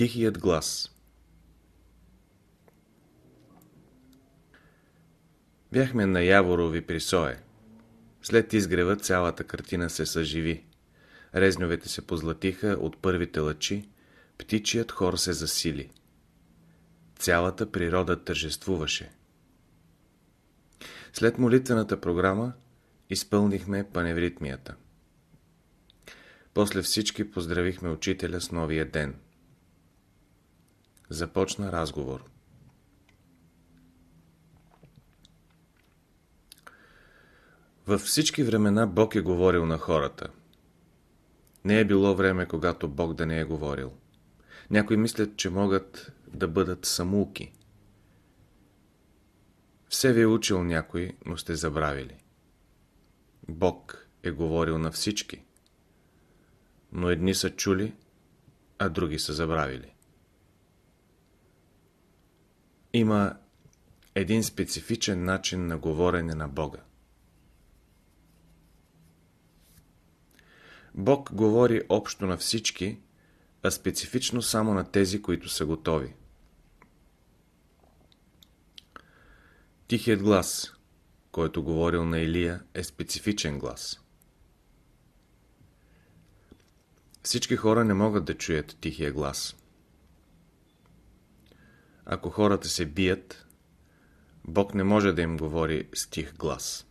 Тихият глас Бяхме на Яворови при Сое. След изгрева цялата картина се съживи. Резньовете се позлатиха от първите лъчи, птичият хор се засили. Цялата природа тържествуваше. След молитвената програма изпълнихме паневритмията. После всички поздравихме учителя с новия ден. Започна разговор. Във всички времена Бог е говорил на хората. Не е било време, когато Бог да не е говорил. Някои мислят, че могат да бъдат самулки. Все ви е учил някой, но сте забравили. Бог е говорил на всички. Но едни са чули, а други са забравили. Има един специфичен начин на говорене на Бога. Бог говори общо на всички, а специфично само на тези, които са готови. Тихият глас, който говорил на Илия, е специфичен глас. Всички хора не могат да чуят тихия глас. Ако хората се бият, Бог не може да им говори с тих глас.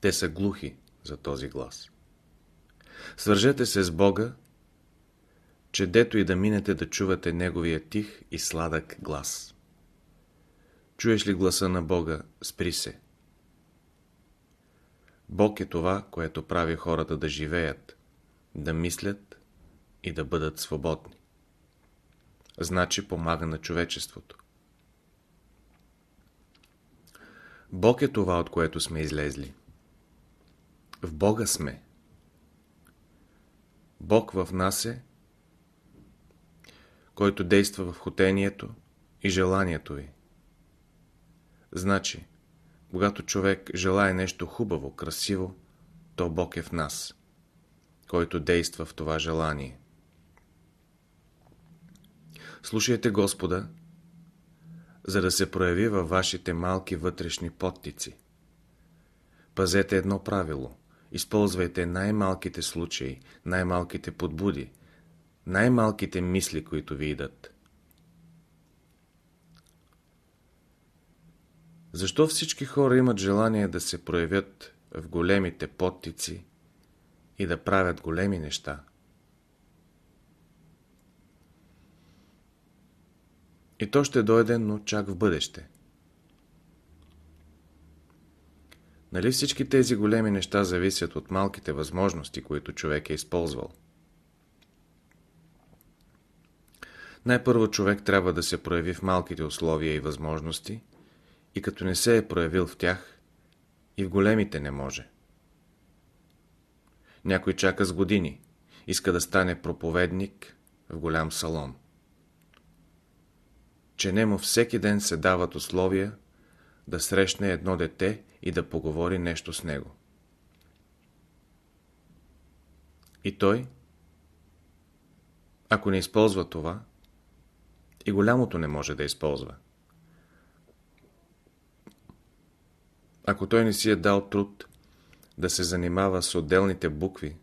Те са глухи за този глас. Свържете се с Бога, че дето и да минете да чувате Неговия тих и сладък глас. Чуеш ли гласа на Бога, спри се. Бог е това, което прави хората да живеят, да мислят и да бъдат свободни. Значи помага на човечеството. Бог е това, от което сме излезли. В Бога сме. Бог в нас е, който действа в хотението и желанието ви. Значи, когато човек желая нещо хубаво, красиво, то Бог е в нас, който действа в това желание. Слушайте Господа, за да се прояви във вашите малки вътрешни подтици. Пазете едно правило. Използвайте най-малките случаи, най-малките подбуди, най-малките мисли, които ви идат. Защо всички хора имат желание да се проявят в големите подтици и да правят големи неща? И то ще дойде, но чак в бъдеще. Нали всички тези големи неща зависят от малките възможности, които човек е използвал? Най-първо човек трябва да се прояви в малките условия и възможности и като не се е проявил в тях, и в големите не може. Някой чака с години, иска да стане проповедник в голям салон. Че нему всеки ден се дават условия да срещне едно дете и да поговори нещо с него. И той, ако не използва това, и голямото не може да използва. Ако той не си е дал труд да се занимава с отделните букви,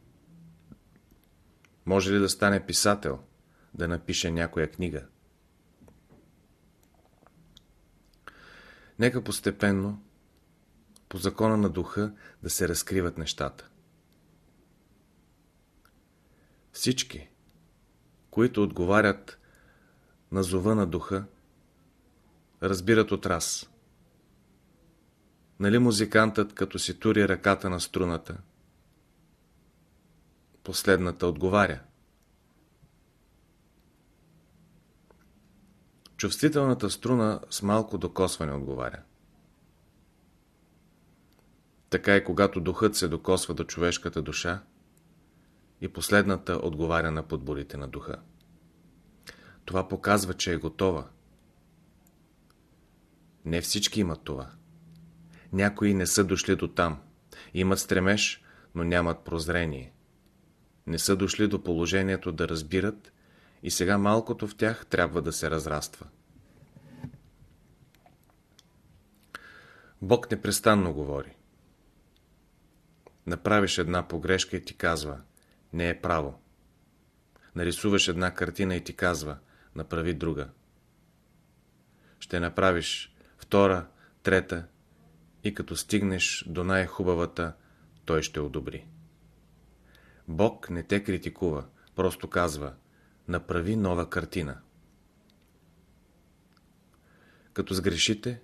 може ли да стане писател, да напише някоя книга? Нека постепенно, по закона на духа, да се разкриват нещата. Всички, които отговарят на зова на духа, разбират от раз. Нали музикантът, като си тури ръката на струната, последната отговаря. Чувствителната струна с малко докосване отговаря. Така и когато духът се докосва до човешката душа, и последната отговаря на подборите на духа. Това показва, че е готова. Не всички имат това. Някои не са дошли до там. Имат стремеж, но нямат прозрение. не са дошли до положението да разбират и сега малкото в тях трябва да се разраства. Бог непрестанно говори. Направиш една погрешка и ти казва, не е право. Нарисуваш една картина и ти казва, направи друга. Ще направиш втора, трета и като стигнеш до най-хубавата, той ще одобри. Бог не те критикува, просто казва, направи нова картина. Като сгрешите,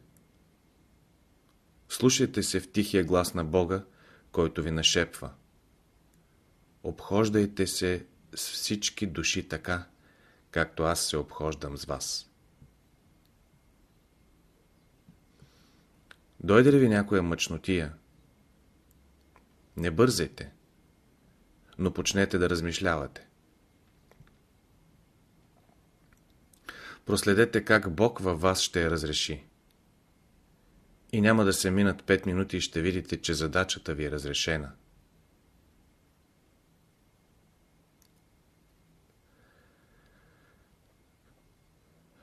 слушайте се в тихия глас на Бога, който ви нашепва. Обхождайте се с всички души така, както аз се обхождам с вас. Дойде ли ви някоя мъчнотия? Не бързайте, но почнете да размишлявате. Проследете как Бог във вас ще я разреши. И няма да се минат 5 минути и ще видите, че задачата ви е разрешена.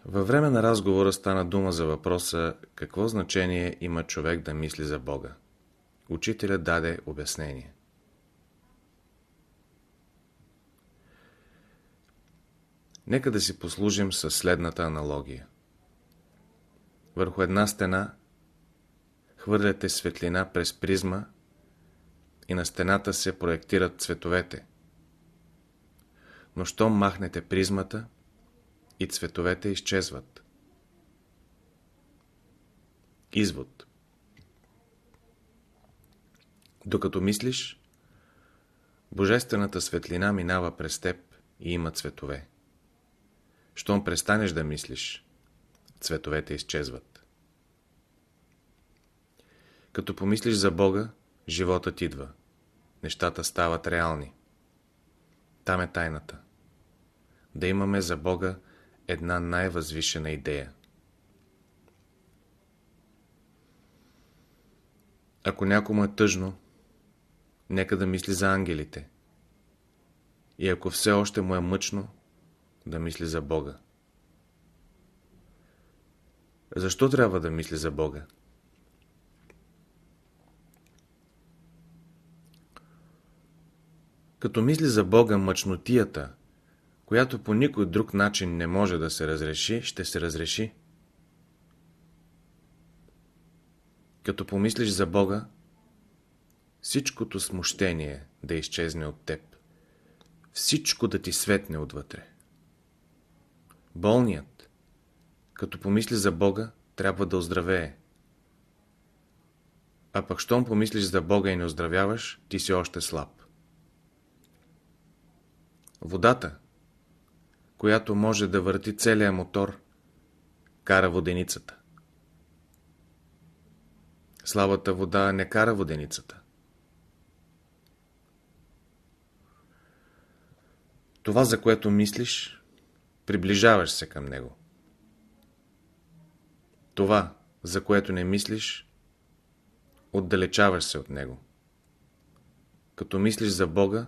Във време на разговора стана дума за въпроса какво значение има човек да мисли за Бога. Учителят даде обяснение. Нека да си послужим със следната аналогия. Върху една стена хвърляте светлина през призма и на стената се проектират цветовете. Но щом махнете призмата, и цветовете изчезват. Извод Докато мислиш, Божествената светлина минава през теб и има цветове. Щом престанеш да мислиш, цветовете изчезват. Като помислиш за Бога, животът идва. Нещата стават реални. Там е тайната. Да имаме за Бога една най-възвишена идея. Ако някому е тъжно, нека да мисли за ангелите. И ако все още му е мъчно, да мисли за Бога. Защо трябва да мисли за Бога? Като мисли за Бога, мъчнотията, която по никой друг начин не може да се разреши, ще се разреши. Като помислиш за Бога, всичкото смущение да изчезне от теб, всичко да ти светне отвътре. Болният, като помисли за Бога, трябва да оздравее. А пък щом помислиш за Бога и не оздравяваш, ти си още слаб. Водата, която може да върти целия мотор, кара воденицата. Слабата вода не кара воденицата. Това, за което мислиш, приближаваш се към него. Това, за което не мислиш, отдалечаваш се от него. Като мислиш за Бога,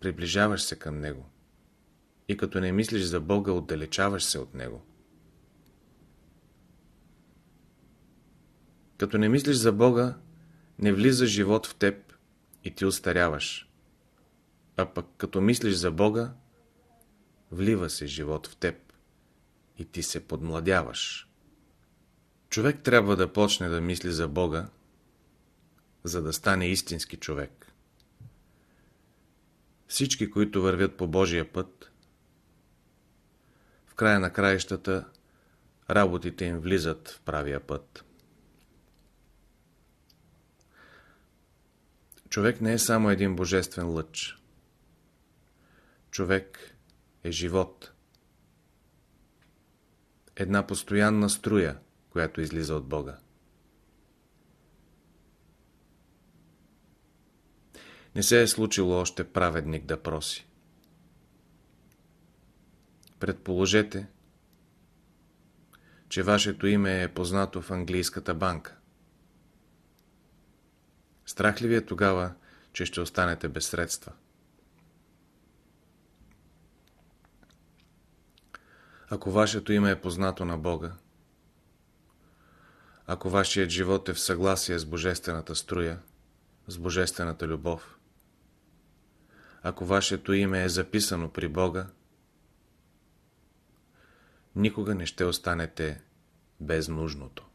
приближаваш се към него и като не мислиш за Бога, отдалечаваш се от Него. Като не мислиш за Бога, не влиза живот в теб и ти устаряваш. А пък като мислиш за Бога, влива се живот в теб и ти се подмладяваш. Човек трябва да почне да мисли за Бога, за да стане истински човек. Всички, които вървят по Божия път, края на краищата работите им влизат в правия път. Човек не е само един божествен лъч. Човек е живот. Една постоянна струя, която излиза от Бога. Не се е случило още праведник да проси. Предположете, че вашето име е познато в английската банка. Страх ли ви е тогава, че ще останете без средства? Ако вашето име е познато на Бога, ако вашият живот е в съгласие с Божествената струя, с Божествената любов, ако вашето име е записано при Бога, никога не ще останете без нужното.